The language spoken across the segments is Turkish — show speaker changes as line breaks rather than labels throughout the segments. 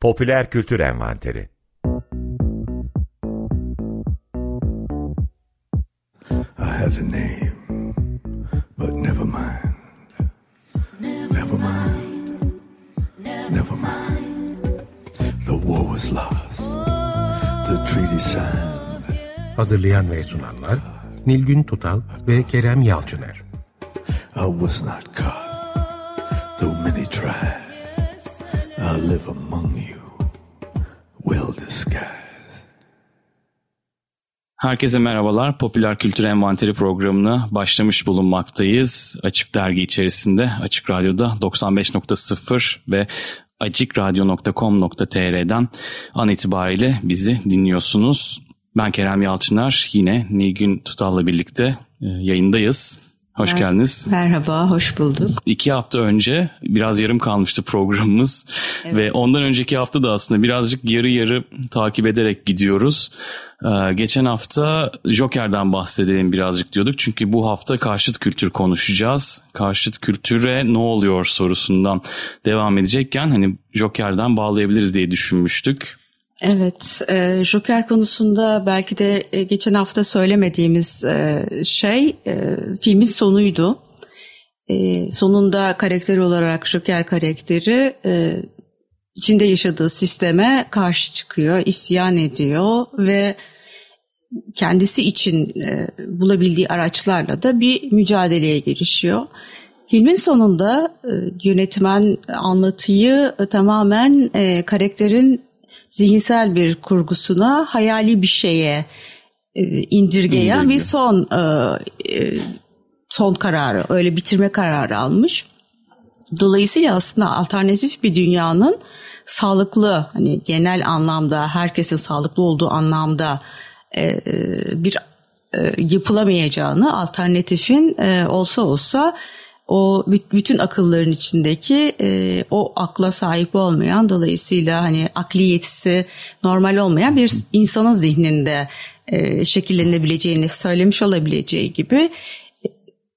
Popüler Kültür Envanteri I have a name, but never mind. Never mind. Never mind. The war was lost. The treaty signed. Hazırlayan ve sunanlar Nilgün Tutal ve Kerem Yalçıner. I was not caught, though many tried. I live among Herkese merhabalar. Popüler Kültür Envanteri programına başlamış bulunmaktayız. Açık Dergi içerisinde, Açık Radyo'da 95.0 ve açıkradyo.com.tr'den an itibariyle bizi dinliyorsunuz. Ben Kerem Yalçınar, yine Nilgün Tutal'la birlikte e, yayındayız. Hoş geldiniz.
Merhaba, hoş bulduk.
İki hafta önce biraz yarım kalmıştı programımız evet. ve ondan önceki hafta da aslında birazcık yarı yarı takip ederek gidiyoruz. Ee, geçen hafta Joker'den bahsedelim birazcık diyorduk çünkü bu hafta karşıt kültür konuşacağız. Karşıt kültüre ne oluyor sorusundan devam edecekken hani Joker'den bağlayabiliriz diye düşünmüştük.
Evet, e, Joker konusunda belki de e, geçen hafta söylemediğimiz e, şey filmin sonuydu. Sonunda karakter olarak Joker karakteri içinde yaşadığı sisteme karşı çıkıyor, isyan ediyor ve kendisi için bulabildiği araçlarla da bir mücadeleye girişiyor. Filmin sonunda yönetmen anlatıyı tamamen karakterin zihinsel bir kurgusuna, hayali bir şeye e, indirgeyen İndirge. bir son e, e, son kararı, öyle bitirme kararı almış. Dolayısıyla aslında alternatif bir dünyanın sağlıklı, hani genel anlamda herkesin sağlıklı olduğu anlamda bir yapılamayacağını, alternatifin olsa olsa o bütün akılların içindeki e, o akla sahip olmayan dolayısıyla hani akli yetisi normal olmayan bir insanın zihninde e, şekillenebileceğini söylemiş olabileceği gibi e,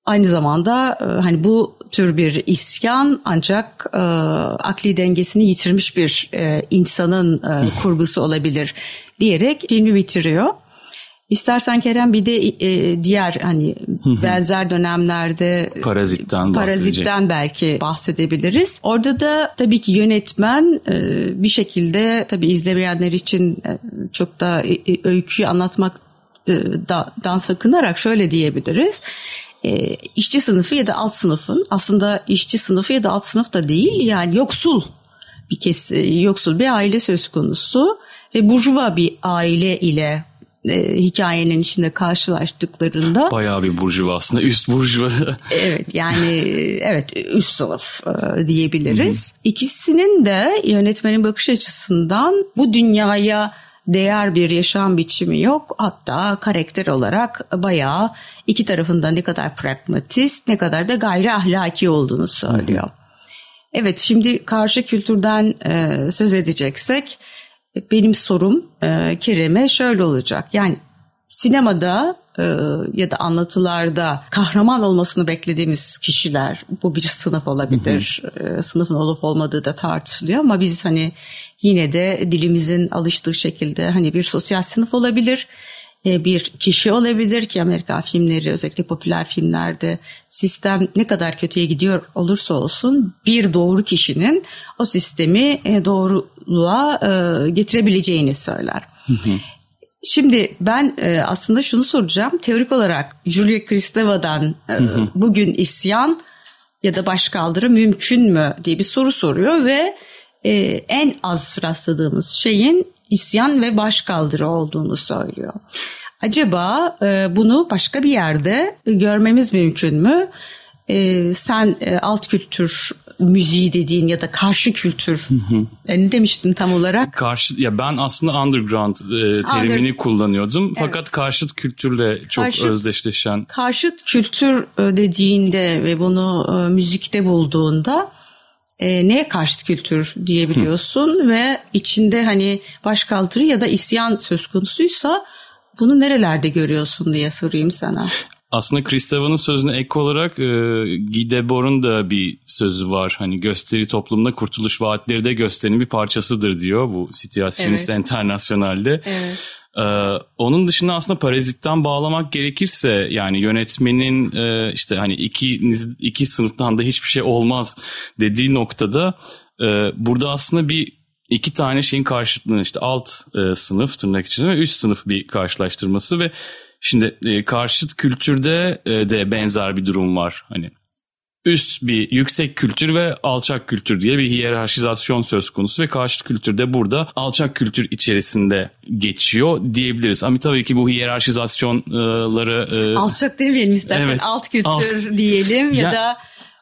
aynı zamanda e, hani bu tür bir isyan ancak e, akli dengesini yitirmiş bir e, insanın e, kurgusu olabilir diyerek filmi bitiriyor. İstersen Kerem bir de e, diğer hani benzer dönemlerde
parazitten
parazitten belki bahsedebiliriz. Orada da tabii ki yönetmen e, bir şekilde tabii izlemeyenler için e, çok da e, e öyküyü anlatmak e, da, dan sakınarak şöyle diyebiliriz. E, işçi sınıfı ya da alt sınıfın aslında işçi sınıfı ya da alt sınıf da değil yani yoksul bir kes yoksul bir aile söz konusu ve burjuva bir aile ile e, hikayenin içinde karşılaştıklarında.
Bayağı bir burjuva aslında üst burjuva.
evet yani evet üst sınıf e, diyebiliriz. Hı hı. İkisinin de yönetmenin bakış açısından bu dünyaya değer bir yaşam biçimi yok. Hatta karakter olarak bayağı iki tarafında ne kadar pragmatist ne kadar da gayri ahlaki olduğunu söylüyor. Hı hı. Evet şimdi karşı kültürden e, söz edeceksek benim sorum e, Kerem'e şöyle olacak. Yani sinemada e, ya da anlatılarda kahraman olmasını beklediğimiz kişiler bu bir sınıf olabilir. E, sınıfın olup olmadığı da tartışılıyor ama biz hani yine de dilimizin alıştığı şekilde hani bir sosyal sınıf olabilir e, bir kişi olabilir ki Amerika filmleri özellikle popüler filmlerde sistem ne kadar kötüye gidiyor olursa olsun bir doğru kişinin o sistemi e, doğruluğa e, getirebileceğini söyler. Şimdi ben aslında şunu soracağım. Teorik olarak Julia Kristeva'dan bugün isyan ya da başkaldırı mümkün mü diye bir soru soruyor ve en az rastladığımız şeyin isyan ve başkaldırı olduğunu söylüyor. Acaba e, bunu başka bir yerde görmemiz mümkün mü? E, sen e, alt kültür müziği dediğin ya da karşı kültür e, ne demiştin tam olarak?
Karşı ya ben aslında underground e, terimini Under... kullanıyordum evet. fakat karşıt kültürle çok karşıt, özdeşleşen.
Karşıt kültür e, dediğinde ve bunu e, müzikte bulduğunda e, neye karşı kültür diyebiliyorsun Hı. ve içinde hani başkaldırı ya da isyan söz konusuysa bunu nerelerde görüyorsun diye sorayım sana.
Aslında Christopher'ın sözüne ek olarak e, Guy Debord'un da bir sözü var. Hani gösteri toplumunda kurtuluş vaatleri de gösterinin bir parçasıdır diyor bu Situasyonist evet. Internasyonel'de. Evet. Ee, onun dışında aslında parazitten bağlamak gerekirse yani yönetmenin e, işte hani iki iki sınıftan da hiçbir şey olmaz dediği noktada e, burada aslında bir iki tane şeyin karşıtlığını işte alt e, sınıf tırnak içinde ve üst sınıf bir karşılaştırması ve şimdi e, karşıt kültürde e, de benzer bir durum var. Hani üst bir yüksek kültür ve alçak kültür diye bir hiyerarşizasyon söz konusu ve karşıt kültür de burada alçak kültür içerisinde geçiyor diyebiliriz. Ama tabii ki bu hiyerarşizasyonları...
E, alçak demeyelim istersen evet, alt kültür alt, diyelim ya, ya da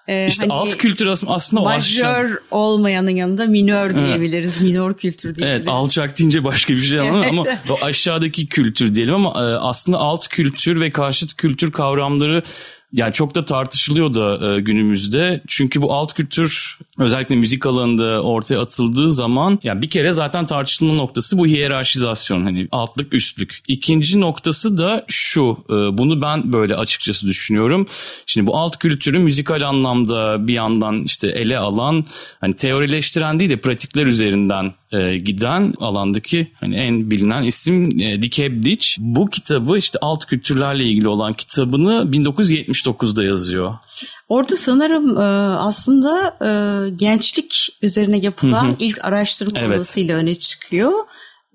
ee, işte hani alt kültür aslında
o Majör olmayanın yanında minör diyebiliriz. Evet. Minor kültür diyebiliriz.
Evet alçak deyince başka bir şey ama, ama o aşağıdaki kültür diyelim ama e, aslında alt kültür ve karşıt kültür kavramları yani çok da tartışılıyor da e, günümüzde. Çünkü bu alt kültür özellikle müzik alanında ortaya atıldığı zaman yani bir kere zaten tartışılma noktası bu hiyerarşizasyon hani altlık üstlük. İkinci noktası da şu e, bunu ben böyle açıkçası düşünüyorum. Şimdi bu alt kültürü müzikal anlamda bir yandan işte ele alan hani teorileştiren değil de pratikler üzerinden e, giden alandaki hani en bilinen isim e, Dick Hebditch. Bu kitabı işte alt kültürlerle ilgili olan kitabını 1979'da yazıyor.
Orada sanırım e, aslında e, gençlik üzerine yapılan hı hı. ilk araştırma evet. öne çıkıyor.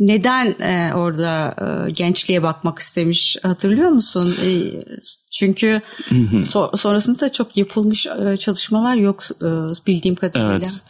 Neden e, orada e, gençliğe bakmak istemiş hatırlıyor musun? E, çünkü so, sonrasında da çok yapılmış e, çalışmalar yok e, bildiğim kadarıyla. Evet.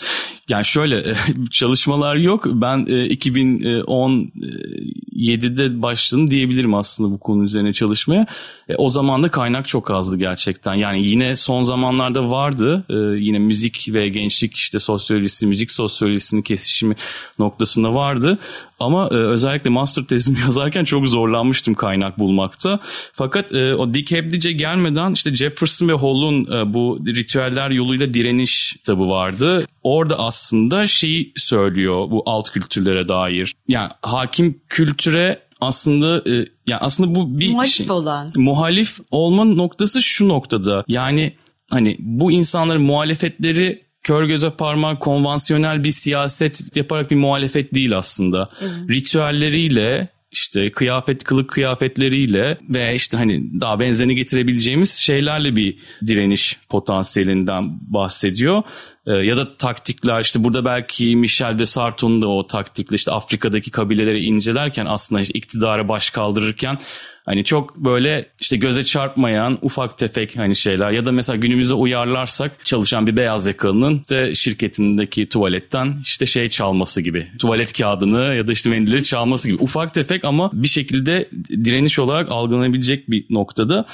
Yani şöyle çalışmalar yok. Ben 2017'de başladım diyebilirim aslında bu konu üzerine çalışmaya. E, o zaman da kaynak çok azdı gerçekten. Yani yine son zamanlarda vardı. Yine müzik ve gençlik işte sosyolojisi, müzik sosyolojisinin kesişimi noktasında vardı. Ama özellikle master tezimi yazarken çok zorlanmıştım kaynak bulmakta. Fakat o Dick Hebdice gelmeden işte Jefferson ve Hall'un bu ritüeller yoluyla direniş kitabı vardı. Orada aslında aslında şeyi söylüyor bu alt kültürlere dair. Yani hakim kültüre aslında e, yani aslında bu bir
muhalif şey, olan.
Muhalif olma noktası şu noktada. Yani hani bu insanların muhalefetleri kör göze parmak konvansiyonel bir siyaset yaparak bir muhalefet değil aslında. Evet. Ritüelleriyle işte kıyafet kılık kıyafetleriyle ve işte hani daha benzerini getirebileceğimiz şeylerle bir direniş potansiyelinden bahsediyor. Ee, ya da taktikler işte burada belki Michel de Sarton'un da o taktikle işte Afrika'daki kabileleri incelerken aslında işte iktidara baş kaldırırken Hani çok böyle işte göze çarpmayan ufak tefek hani şeyler ya da mesela günümüze uyarlarsak çalışan bir beyaz yakalının de şirketindeki tuvaletten işte şey çalması gibi. Tuvalet kağıdını ya da işte mendilleri çalması gibi. Ufak tefek ama bir şekilde direniş olarak algılanabilecek bir noktada.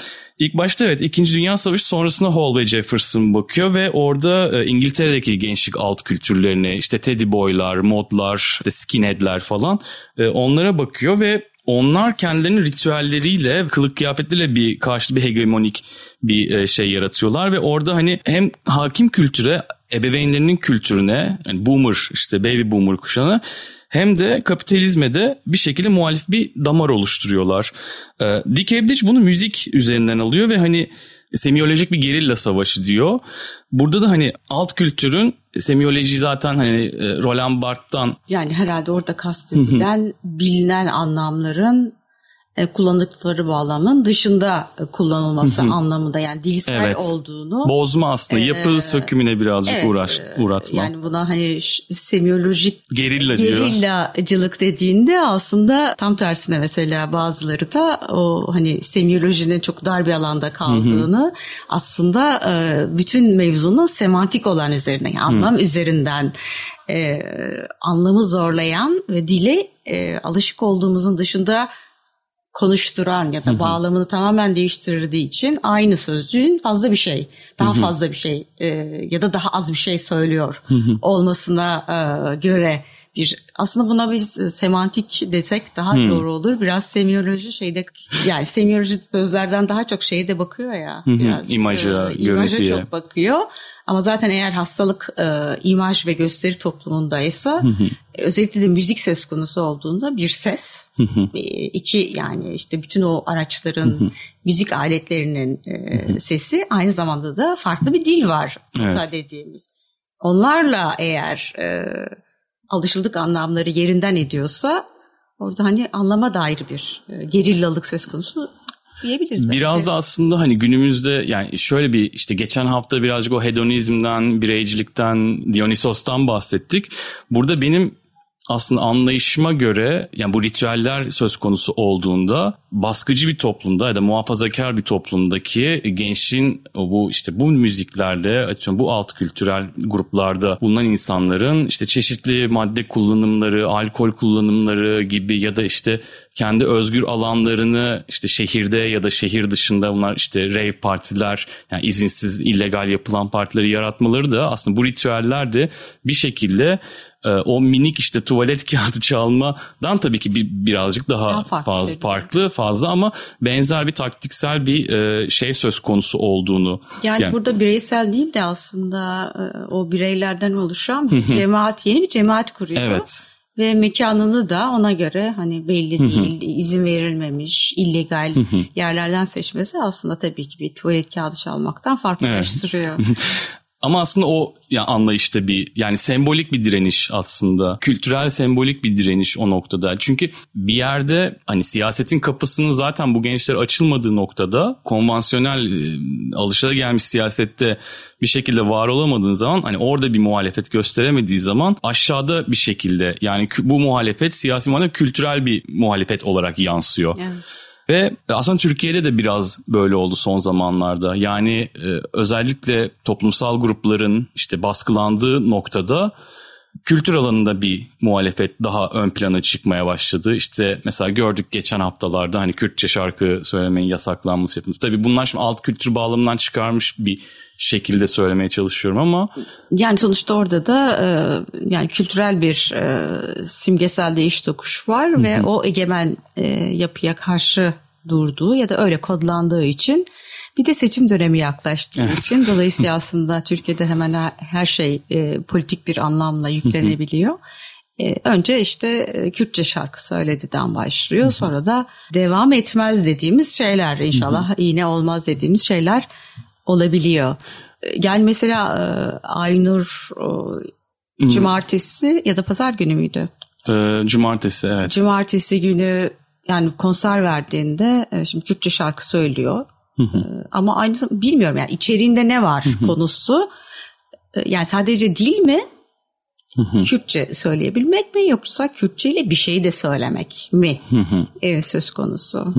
İlk başta evet 2. Dünya Savaşı sonrasında Hall ve Jefferson bakıyor ve orada e, İngiltere'deki gençlik alt kültürlerine işte teddy boylar, modlar, işte skinheadler falan e, onlara bakıyor ve onlar kendilerinin ritüelleriyle, kılık kıyafetleriyle bir karşılıklı bir hegemonik bir e, şey yaratıyorlar ve orada hani hem hakim kültüre, ebeveynlerinin kültürüne, yani boomer işte baby boomer kuşağına hem de kapitalizme de bir şekilde muhalif bir damar oluşturuyorlar. Ee, Dick Hebditch bunu müzik üzerinden alıyor ve hani semiyolojik bir gerilla savaşı diyor. Burada da hani alt kültürün semiyoloji zaten hani e, Roland Barthes'tan
yani herhalde orada kastedilen bilinen anlamların e, kullandıkları bağlamın dışında e, kullanılması anlamında yani dilsel evet. olduğunu
bozma aslında e, yapı sökümüne birazcık evet, uğraş uğratma.
Yani buna hani semiyolojik
gerilla
gerillacılık dediğinde aslında tam tersine mesela bazıları da o hani semiyolojinin çok dar bir alanda kaldığını aslında bütün mevzunun semantik olan üzerine yani anlam üzerinden e, anlamı zorlayan ve dile e, alışık olduğumuzun dışında konuşturan ya da bağlamını tamamen değiştirdiği için aynı sözcüğün fazla bir şey, daha fazla bir şey e, ya da daha az bir şey söylüyor olmasına e, göre bir aslında buna bir semantik desek daha hmm. doğru olur. Biraz semiyoloji şeyde yani semiyoloji sözlerden daha çok şeye de bakıyor ya. Biraz
imaja,
e, imaja çok bakıyor. Ama zaten eğer hastalık e, imaj ve gösteri toplumundaysa özellikle de müzik söz konusu olduğunda bir ses. E, iki yani işte bütün o araçların, müzik aletlerinin e, sesi aynı zamanda da farklı bir dil var evet. dediğimiz. Onlarla eğer e, alışıldık anlamları yerinden ediyorsa orada hani anlama dair bir e, gerillalık söz konusu diyebiliriz.
Biraz belki. da aslında hani günümüzde yani şöyle bir işte geçen hafta birazcık o hedonizmden, bireycilikten, Dionysos'tan bahsettik. Burada benim aslında anlayışıma göre yani bu ritüeller söz konusu olduğunda baskıcı bir toplumda ya da muhafazakar bir toplumdaki gençliğin bu işte bu müziklerle açıyorum bu alt kültürel gruplarda bulunan insanların işte çeşitli madde kullanımları, alkol kullanımları gibi ya da işte kendi özgür alanlarını işte şehirde ya da şehir dışında bunlar işte rave partiler yani izinsiz illegal yapılan partileri yaratmaları da aslında bu ritüeller de bir şekilde e, o minik işte tuvalet kağıdı çalmadan tabii ki bir, birazcık daha, daha farklı, fazla farklı fazla ama benzer bir taktiksel bir e, şey söz konusu olduğunu.
Yani, yani burada bireysel değil de aslında e, o bireylerden oluşan bir cemaat yeni bir cemaat kuruyor. Evet ve mekanını da ona göre hani belli değil, izin verilmemiş, illegal yerlerden seçmesi aslında tabii ki bir tuvalet kağıdı çalmaktan farklılaştırıyor. Evet.
Ama aslında o ya anlayışta bir yani sembolik bir direniş aslında. Kültürel sembolik bir direniş o noktada. Çünkü bir yerde hani siyasetin kapısının zaten bu gençler açılmadığı noktada konvansiyonel e, alışılagelmiş siyasette bir şekilde var olamadığın zaman hani orada bir muhalefet gösteremediği zaman aşağıda bir şekilde yani bu muhalefet siyasi muhalefet kültürel bir muhalefet olarak yansıyor. Evet. Ve aslında Türkiye'de de biraz böyle oldu son zamanlarda. Yani e, özellikle toplumsal grupların işte baskılandığı noktada kültür alanında bir muhalefet daha ön plana çıkmaya başladı. İşte mesela gördük geçen haftalarda hani Kürtçe şarkı söylemeyin yasaklanması yapılmış. Tabii bunlar şimdi alt kültür bağlamından çıkarmış bir şekilde söylemeye çalışıyorum ama
yani sonuçta orada da e, yani kültürel bir e, simgesel değiş tokuş var Hı-hı. ve o egemen e, yapıya karşı durduğu ya da öyle kodlandığı için bir de seçim dönemi yaklaştığı evet. için dolayısıyla aslında Türkiye'de hemen her şey e, politik bir anlamla yüklenebiliyor. E, önce işte e, Kürtçe şarkı söyledi'den başlıyor. Sonra da devam etmez dediğimiz şeyler inşallah iğne olmaz dediğimiz şeyler olabiliyor. Yani mesela e, Aynur cumartesi ya da pazar günü müydü?
E, cumartesi evet.
Cumartesi günü yani konser verdiğinde e, şimdi Kürtçe şarkı söylüyor. E, ama aynı zamanda bilmiyorum yani içeriğinde ne var konusu. Yani sadece dil mi? Kürtçe söyleyebilmek mi yoksa Kürtçe ile bir şeyi de söylemek mi? evet söz konusu.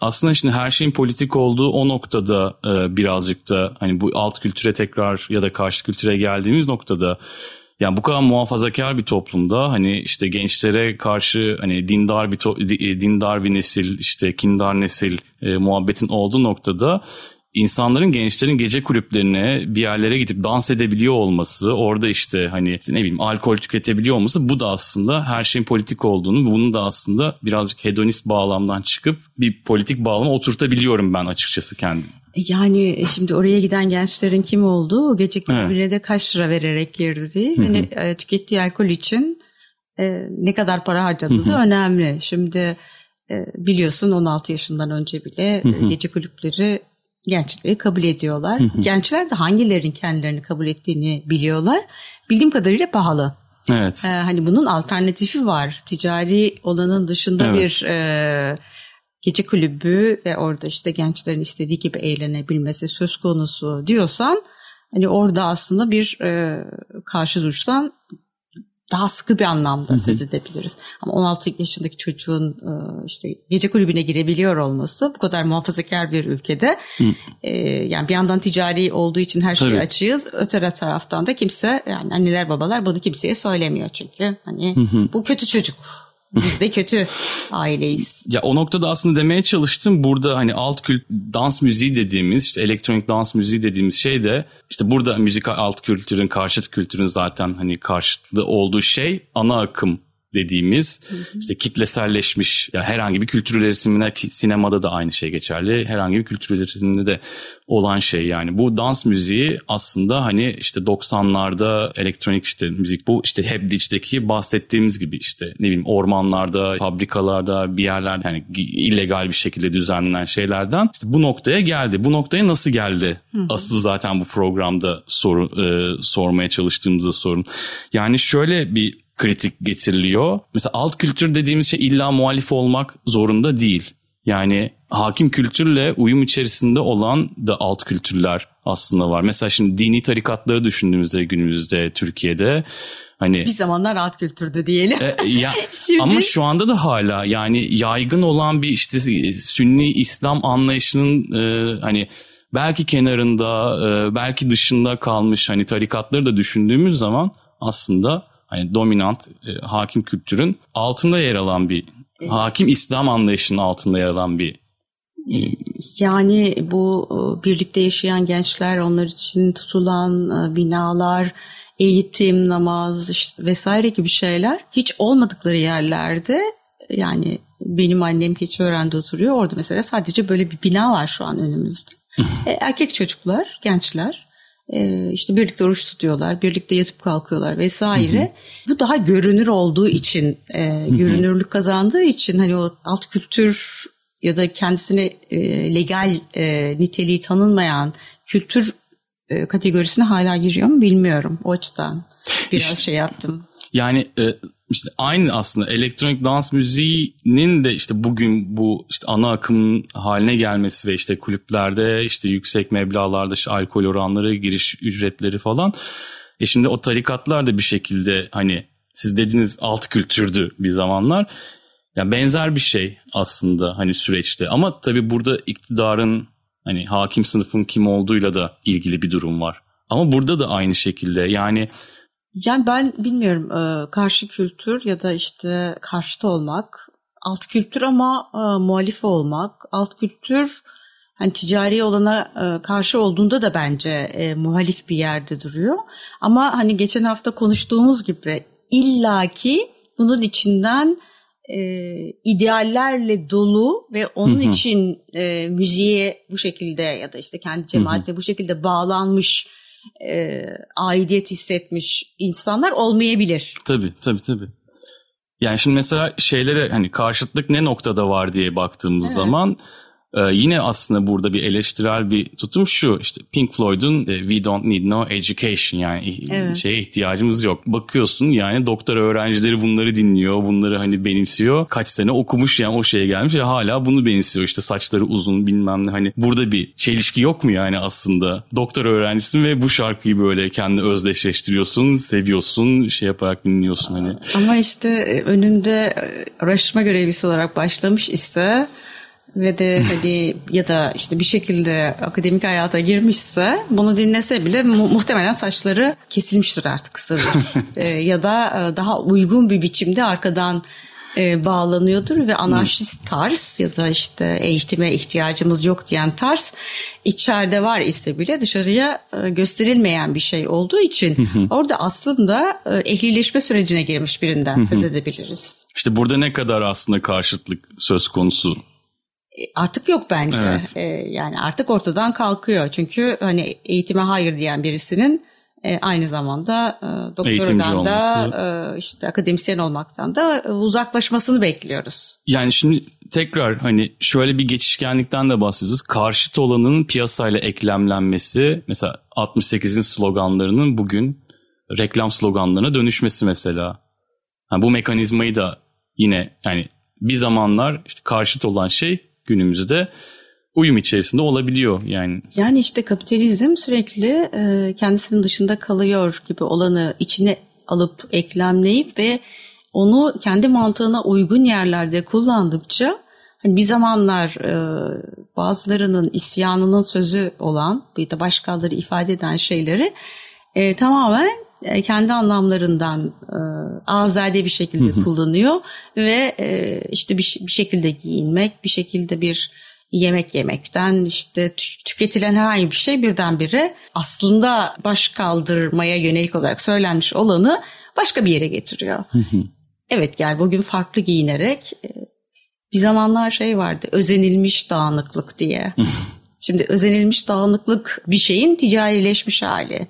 Aslında şimdi her şeyin politik olduğu o noktada e, birazcık da hani bu alt kültüre tekrar ya da karşı kültüre geldiğimiz noktada yani bu kadar muhafazakar bir toplumda hani işte gençlere karşı hani dindar bir to- dindar bir nesil işte kindar nesil e, muhabbetin olduğu noktada insanların gençlerin gece kulüplerine bir yerlere gidip dans edebiliyor olması, orada işte hani ne bileyim alkol tüketebiliyor olması bu da aslında her şeyin politik olduğunu, bunun da aslında birazcık hedonist bağlamdan çıkıp bir politik bağlama oturtabiliyorum ben açıkçası kendim.
Yani şimdi oraya giden gençlerin kim olduğu, gece kulübüne evet. de kaç lira vererek girdiği, hani e, tükettiği alkol için e, ne kadar para harcadığı da önemli. Şimdi e, biliyorsun 16 yaşından önce bile e, gece kulüpleri gençleri kabul ediyorlar. Gençler de hangilerinin kendilerini kabul ettiğini biliyorlar. Bildiğim kadarıyla pahalı. Evet. Ee, hani bunun alternatifi var. Ticari olanın dışında evet. bir e, gece kulübü ve orada işte gençlerin istediği gibi eğlenebilmesi söz konusu diyorsan hani orada aslında bir e, karşı duruştan daha sıkı bir anlamda Hı-hı. söz edebiliriz. Ama 16 yaşındaki çocuğun e, işte gece kulübüne girebiliyor olması bu kadar muhafazakar bir ülkede e, yani bir yandan ticari olduğu için her şeyi Tabii. açığız. Öte taraftan da kimse yani anneler babalar bunu kimseye söylemiyor çünkü hani Hı-hı. bu kötü çocuk biz de kötü aileyiz.
Ya o noktada aslında demeye çalıştım. Burada hani alt kült dans müziği dediğimiz işte elektronik dans müziği dediğimiz şey de işte burada müzik alt kültürün karşıt kültürün zaten hani karşıtlı olduğu şey ana akım dediğimiz işte kitleselleşmiş ya herhangi bir kültür üretimine sinemada da aynı şey geçerli. Herhangi bir kültür üretiminde de olan şey yani. Bu dans müziği aslında hani işte 90'larda elektronik işte müzik bu işte hep Ditch'teki bahsettiğimiz gibi işte ne bileyim ormanlarda, fabrikalarda bir yerlerde hani illegal bir şekilde düzenlenen şeylerden işte bu noktaya geldi. Bu noktaya nasıl geldi? Asıl zaten bu programda soru e, sormaya çalıştığımızda sorun. Yani şöyle bir kritik getiriliyor. Mesela alt kültür dediğimiz şey illa muhalif olmak zorunda değil. Yani hakim kültürle uyum içerisinde olan da alt kültürler aslında var. Mesela şimdi dini tarikatları düşündüğümüzde günümüzde Türkiye'de hani
bir zamanlar alt kültürdü diyelim. E,
ya şimdi... ama şu anda da hala yani yaygın olan bir işte Sünni İslam anlayışının e, hani belki kenarında e, belki dışında kalmış hani tarikatları da düşündüğümüz zaman aslında hani dominant e, hakim kültürün altında yer alan bir hakim İslam anlayışının altında yer alan bir
e, yani bu e, birlikte yaşayan gençler, onlar için tutulan e, binalar, eğitim, namaz işte vesaire gibi şeyler hiç olmadıkları yerlerde yani benim annem Keçiören'de oturuyor. Orada mesela sadece böyle bir bina var şu an önümüzde. Erkek çocuklar, gençler e, işte birlikte oruç tutuyorlar, birlikte yatıp kalkıyorlar vesaire. Hı hı. Bu daha görünür olduğu için, e, görünürlük kazandığı için hani o alt kültür ya da kendisine e, legal e, niteliği tanınmayan kültür e, kategorisine hala giriyor mu bilmiyorum o açıdan. Biraz işte, şey yaptım.
Yani e, işte aynı aslında elektronik dans müziğinin de işte bugün bu işte ana akım haline gelmesi ve işte kulüplerde işte yüksek meblağlarda işte alkol oranları, giriş ücretleri falan. E şimdi o tarikatlar da bir şekilde hani siz dediniz alt kültürdü bir zamanlar. Yani benzer bir şey aslında hani süreçte ama tabii burada iktidarın hani hakim sınıfın kim olduğuyla da ilgili bir durum var. Ama burada da aynı şekilde yani
yani ben bilmiyorum e, karşı kültür ya da işte karşıta olmak, alt kültür ama e, muhalif olmak, alt kültür hani ticari olana e, karşı olduğunda da bence e, muhalif bir yerde duruyor. Ama hani geçen hafta konuştuğumuz gibi illaki bunun içinden e, ideallerle dolu ve onun hı hı. için e, müziğe bu şekilde ya da işte kendi cemaatine bu şekilde bağlanmış e, aidiyet hissetmiş insanlar olmayabilir.
Tabii tabii tabii. Yani şimdi mesela şeylere hani karşıtlık ne noktada var diye baktığımız evet. zaman ee, yine aslında burada bir eleştirel bir tutum şu işte Pink Floyd'un e, We Don't Need No Education yani evet. şeye ihtiyacımız yok. Bakıyorsun yani doktora öğrencileri bunları dinliyor, bunları hani benimsiyor. Kaç sene okumuş yani o şeye gelmiş ve hala bunu benimsiyor işte saçları uzun bilmem ne hani burada bir çelişki yok mu yani aslında? Doktora öğrencisin ve bu şarkıyı böyle kendi özdeşleştiriyorsun, seviyorsun, şey yaparak dinliyorsun hani.
Ama işte e, önünde e, araştırma görevlisi olarak başlamış ise ve de hadi ya da işte bir şekilde akademik hayata girmişse bunu dinlese bile mu- muhtemelen saçları kesilmiştir artık kısadır. e, ya da e, daha uygun bir biçimde arkadan e, bağlanıyordur ve anarşist tarz ya da işte eğitime ihtiyacımız yok diyen tarz içeride var ise bile dışarıya e, gösterilmeyen bir şey olduğu için orada aslında e, ehlileşme sürecine girmiş birinden söz edebiliriz.
İşte burada ne kadar aslında karşıtlık söz konusu
artık yok bence. Evet. E, yani artık ortadan kalkıyor. Çünkü hani eğitime hayır diyen birisinin e, aynı zamanda e, doktoradan da e, işte akademisyen olmaktan da uzaklaşmasını bekliyoruz.
Yani şimdi tekrar hani şöyle bir geçişkenlikten de bahsediyoruz. Karşıt olanın piyasayla eklemlenmesi mesela 68'in sloganlarının bugün reklam sloganlarına dönüşmesi mesela. Yani bu mekanizmayı da yine yani bir zamanlar işte karşıt olan şey günümüzde uyum içerisinde olabiliyor yani.
Yani işte kapitalizm sürekli e, kendisinin dışında kalıyor gibi olanı içine alıp eklemleyip ve onu kendi mantığına uygun yerlerde kullandıkça hani bir zamanlar e, bazılarının isyanının sözü olan bir de başkaları ifade eden şeyleri e, tamamen e, kendi anlamlarından e, azade bir şekilde kullanıyor ve e, işte bir, bir şekilde giyinmek, bir şekilde bir yemek yemekten işte tüketilen herhangi bir şey birdenbire aslında baş kaldırmaya yönelik olarak söylenmiş olanı başka bir yere getiriyor. evet gel bugün farklı giyinerek e, bir zamanlar şey vardı özenilmiş dağınıklık diye. Şimdi özenilmiş dağınıklık bir şeyin ticarileşmiş hali.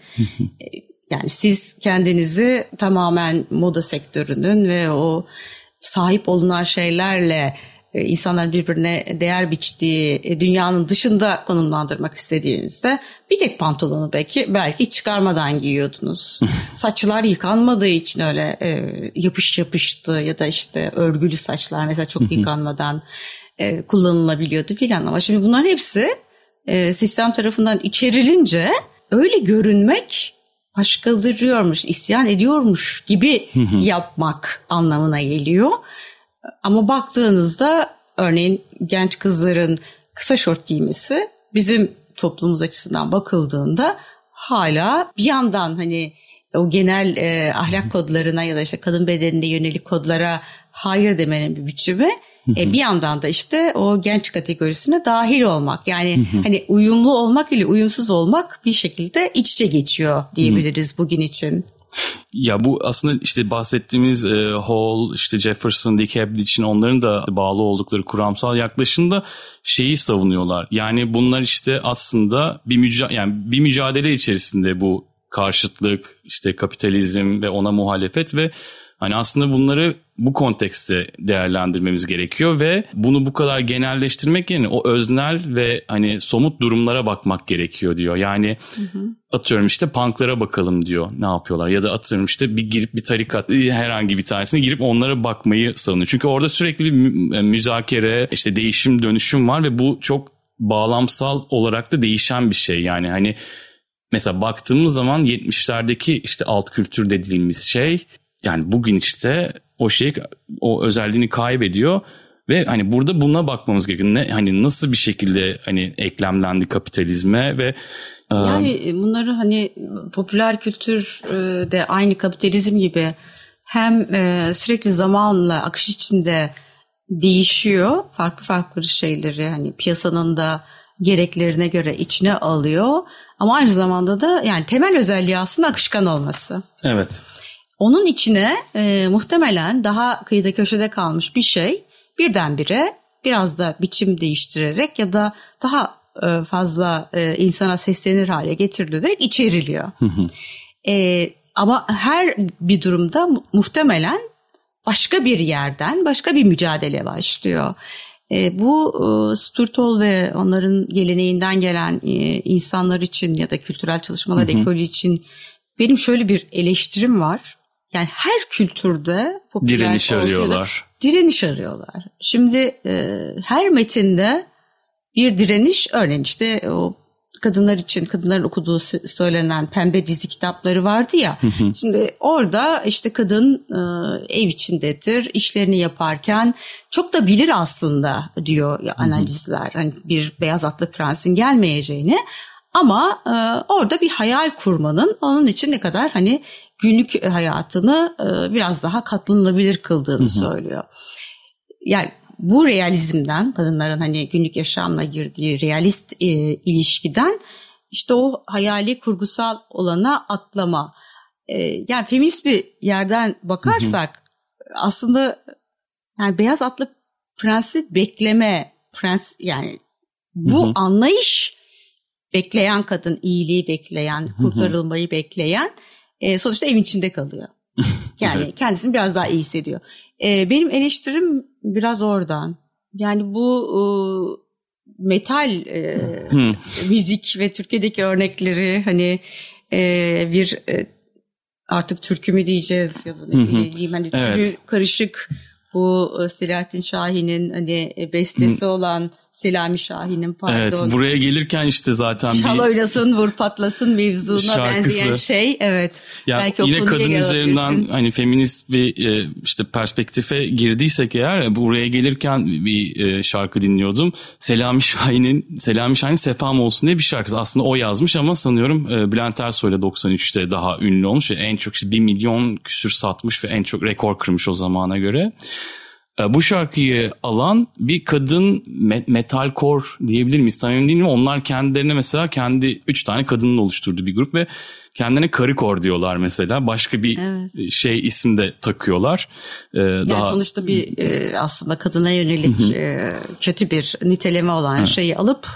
Yani siz kendinizi tamamen moda sektörünün ve o sahip olunan şeylerle e, insanlar birbirine değer biçtiği e, dünyanın dışında konumlandırmak istediğinizde bir tek pantolonu belki belki çıkarmadan giyiyordunuz. Saçlar yıkanmadığı için öyle e, yapış yapıştı ya da işte örgülü saçlar mesela çok yıkanmadan e, kullanılabiliyordu filan ama şimdi bunların hepsi e, sistem tarafından içerilince öyle görünmek başkaldırıyormuş, isyan ediyormuş gibi yapmak anlamına geliyor. Ama baktığınızda örneğin genç kızların kısa şort giymesi bizim toplumumuz açısından bakıldığında hala bir yandan hani o genel e, ahlak kodlarına ya da işte kadın bedenine yönelik kodlara hayır demenin bir biçimi. E, bir yandan da işte o genç kategorisine dahil olmak yani hani uyumlu olmak ile uyumsuz olmak bir şekilde iç içe geçiyor diyebiliriz bugün için.
Ya bu aslında işte bahsettiğimiz e, Hall, işte Jefferson, Dick için onların da bağlı oldukları kuramsal yaklaşımda şeyi savunuyorlar. Yani bunlar işte aslında bir müca yani bir mücadele içerisinde bu karşıtlık, işte kapitalizm ve ona muhalefet ve Hani aslında bunları bu kontekste değerlendirmemiz gerekiyor ve bunu bu kadar genelleştirmek yerine o öznel ve hani somut durumlara bakmak gerekiyor diyor. Yani hı hı. atıyorum işte punklara bakalım diyor ne yapıyorlar ya da atıyorum işte bir girip bir tarikat herhangi bir tanesine girip onlara bakmayı savunuyor. Çünkü orada sürekli bir müzakere işte değişim dönüşüm var ve bu çok bağlamsal olarak da değişen bir şey yani hani mesela baktığımız zaman 70'lerdeki işte alt kültür dediğimiz şey yani bugün işte o şey o özelliğini kaybediyor ve hani burada buna bakmamız gerekiyor. Ne hani nasıl bir şekilde hani eklemlendi kapitalizme ve
yani bunları hani popüler kültür de aynı kapitalizm gibi hem sürekli zamanla akış içinde değişiyor. Farklı farklı şeyleri hani piyasanın da gereklerine göre içine alıyor. Ama aynı zamanda da yani temel özelliği aslında akışkan olması.
Evet.
Onun içine e, muhtemelen daha kıyıda köşede kalmış bir şey birdenbire biraz da biçim değiştirerek ya da daha e, fazla e, insana seslenir hale getirilerek içeriliyor. e, ama her bir durumda muhtemelen başka bir yerden başka bir mücadele başlıyor. E, bu e, Sturtol ve onların geleneğinden gelen e, insanlar için ya da kültürel çalışmalar ekolü için benim şöyle bir eleştirim var. Yani her kültürde
popüler direniş arıyorlar.
Direniş arıyorlar. Şimdi e, her metinde bir direniş örneğin işte o kadınlar için kadınların okuduğu söylenen pembe dizi kitapları vardı ya. şimdi orada işte kadın e, ev içindedir, işlerini yaparken çok da bilir aslında diyor analizler. hani bir beyaz atlı prensin gelmeyeceğini ama e, orada bir hayal kurmanın onun için ne kadar hani günlük hayatını e, biraz daha katlanılabilir kıldığını hı hı. söylüyor. Yani bu realizmden kadınların hani günlük yaşamla girdiği realist e, ilişkiden işte o hayali kurgusal olana atlama. E, yani feminist bir yerden bakarsak hı hı. aslında yani beyaz atlı prensi bekleme prens yani bu hı hı. anlayış bekleyen kadın iyiliği bekleyen kurtarılmayı hı hı. bekleyen e, sonuçta evin içinde kalıyor. Yani evet. kendisini biraz daha iyi hissediyor. E, benim eleştirim biraz oradan. Yani bu e, metal e, müzik ve Türkiye'deki örnekleri hani e, bir e, artık türkü mü diyeceğiz ya da ne bileyim hani evet. karışık bu e, Selahattin Şahin'in hani e, bestesi olan Selami Şahin'in pardon.
Evet buraya gelirken işte zaten
bir... Şal oynasın vur patlasın mevzuna şarkısı. benzeyen şey evet.
Ya Belki yine kadın üzerinden hani feminist bir e, işte perspektife girdiysek eğer buraya gelirken bir e, şarkı dinliyordum. Selami Şahin'in Selami Şahin Sefam olsun diye bir şarkısı. Aslında o yazmış ama sanıyorum e, Bülent Ersoy'la 93'te daha ünlü olmuş. En çok işte 1 milyon küsür satmış ve en çok rekor kırmış o zamana göre. E, bu şarkıyı alan bir kadın metalcore diyebilir miyiz tam emin değilim. Onlar kendilerine mesela kendi üç tane kadının oluşturduğu bir grup ve kendine karikor diyorlar mesela. Başka bir evet. şey isim de takıyorlar.
Ee, yani daha... sonuçta bir e, aslında kadına yönelik e, kötü bir niteleme olan evet. şeyi alıp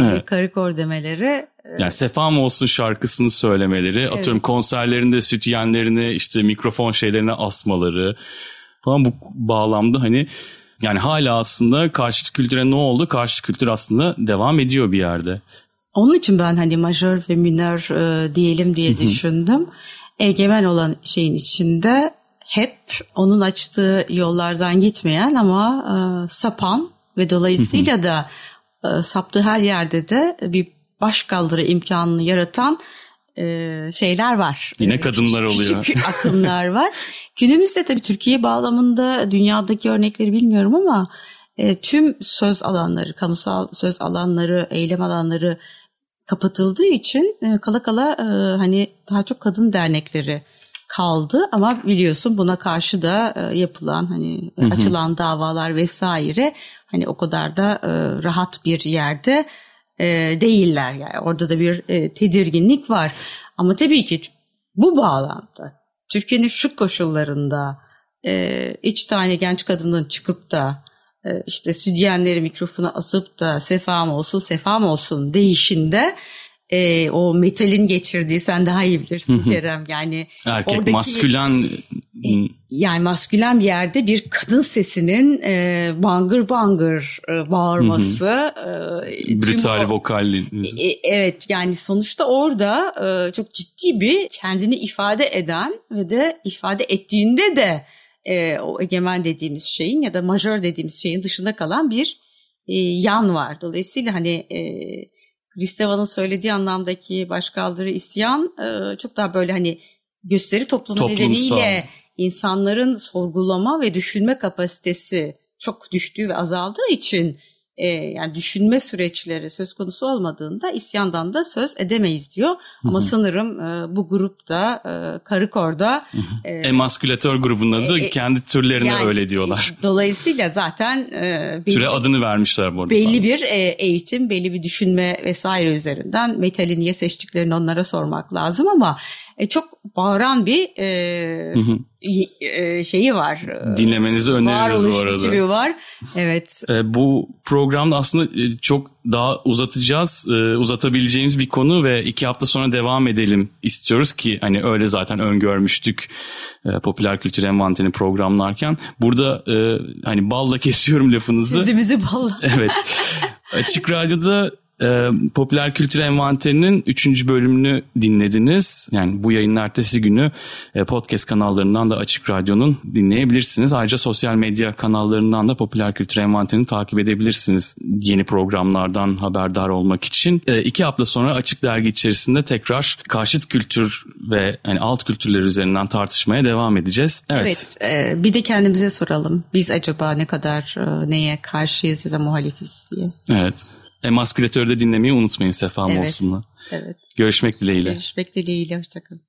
e, evet. karikor demeleri.
E, yani Sefam olsun şarkısını söylemeleri, evet. atıyorum konserlerinde sütyenlerini işte mikrofon şeylerine asmaları falan bu bağlamda hani yani hala aslında karşıt kültüre ne oldu? Karşıt kültür aslında devam ediyor bir yerde.
Onun için ben hani majör ve minör e, diyelim diye düşündüm. Egemen olan şeyin içinde hep onun açtığı yollardan gitmeyen ama e, sapan ve dolayısıyla da e, saptığı her yerde de bir baş kaldırı imkanını yaratan e, şeyler var.
Yine kadınlar oluyor.
Küçük akımlar var. Günümüzde tabii Türkiye bağlamında dünyadaki örnekleri bilmiyorum ama e, tüm söz alanları, kamusal söz alanları, eylem alanları kapatıldığı için e, kala kala e, hani daha çok kadın dernekleri kaldı ama biliyorsun buna karşı da e, yapılan hani hı hı. açılan davalar vesaire hani o kadar da e, rahat bir yerde e, değiller yani. Orada da bir e, tedirginlik var. Ama tabii ki bu bağlamda Türkiye'nin şu koşullarında e, üç tane genç kadının çıkıp da e, işte südyenleri mikrofona asıp da sefam olsun sefam olsun değişinde e, o metalin geçirdiği sen daha iyi bilirsin Kerem yani
erkek oradaki, maskülen
e, yani maskülen bir yerde bir kadın sesinin e, bangır bangır e, bağırması
e, brutal o, vokalli
e, evet yani sonuçta orada e, çok ciddi bir kendini ifade eden ve de ifade ettiğinde de e, o egemen dediğimiz şeyin ya da majör dediğimiz şeyin dışında kalan bir e, yan var. Dolayısıyla hani e, Kristeva'nın söylediği anlamdaki başkaldırı isyan e, çok daha böyle hani gösteri toplumu Toplumsal. nedeniyle insanların sorgulama ve düşünme kapasitesi çok düştüğü ve azaldığı için e, yani düşünme süreçleri söz konusu olmadığında isyandan da söz edemeyiz diyor. Hı-hı. Ama sanırım e, bu grupta e, Karıkor'da
e, emaskülatör grubunun adı e, kendi türlerine yani, öyle diyorlar.
Dolayısıyla zaten e,
belli, Türe adını vermişler bu arada.
Belli bir e, eğitim, belli bir düşünme vesaire üzerinden metali niye seçtiklerini onlara sormak lazım ama e, çok bağıran bir e, e, şeyi var.
Dinlemenizi öneririz bu arada.
biçimi var. Evet.
E, bu programda aslında e, çok daha uzatacağız. E, uzatabileceğimiz bir konu ve iki hafta sonra devam edelim istiyoruz ki hani öyle zaten öngörmüştük e, popüler kültür envanterini programlarken. Burada e, hani balla kesiyorum lafınızı.
Sözümüzü balla.
evet. Açık Radyo'da e, Popüler Kültür Envanteri'nin 3. bölümünü dinlediniz. Yani bu yayının ertesi günü e, podcast kanallarından da Açık Radyo'nun dinleyebilirsiniz. Ayrıca sosyal medya kanallarından da Popüler Kültür Envanteri'ni takip edebilirsiniz. Yeni programlardan haberdar olmak için. E, iki hafta sonra Açık Dergi içerisinde tekrar karşıt kültür ve yani alt kültürler üzerinden tartışmaya devam edeceğiz.
Evet, evet e, bir de kendimize soralım. Biz acaba ne kadar e, neye karşıyız ya da muhalifiz diye.
Evet. Emaskülatörü de dinlemeyi unutmayın Sefam evet, olsunlar. Evet. Görüşmek dileğiyle.
Görüşmek dileğiyle. Hoşçakalın.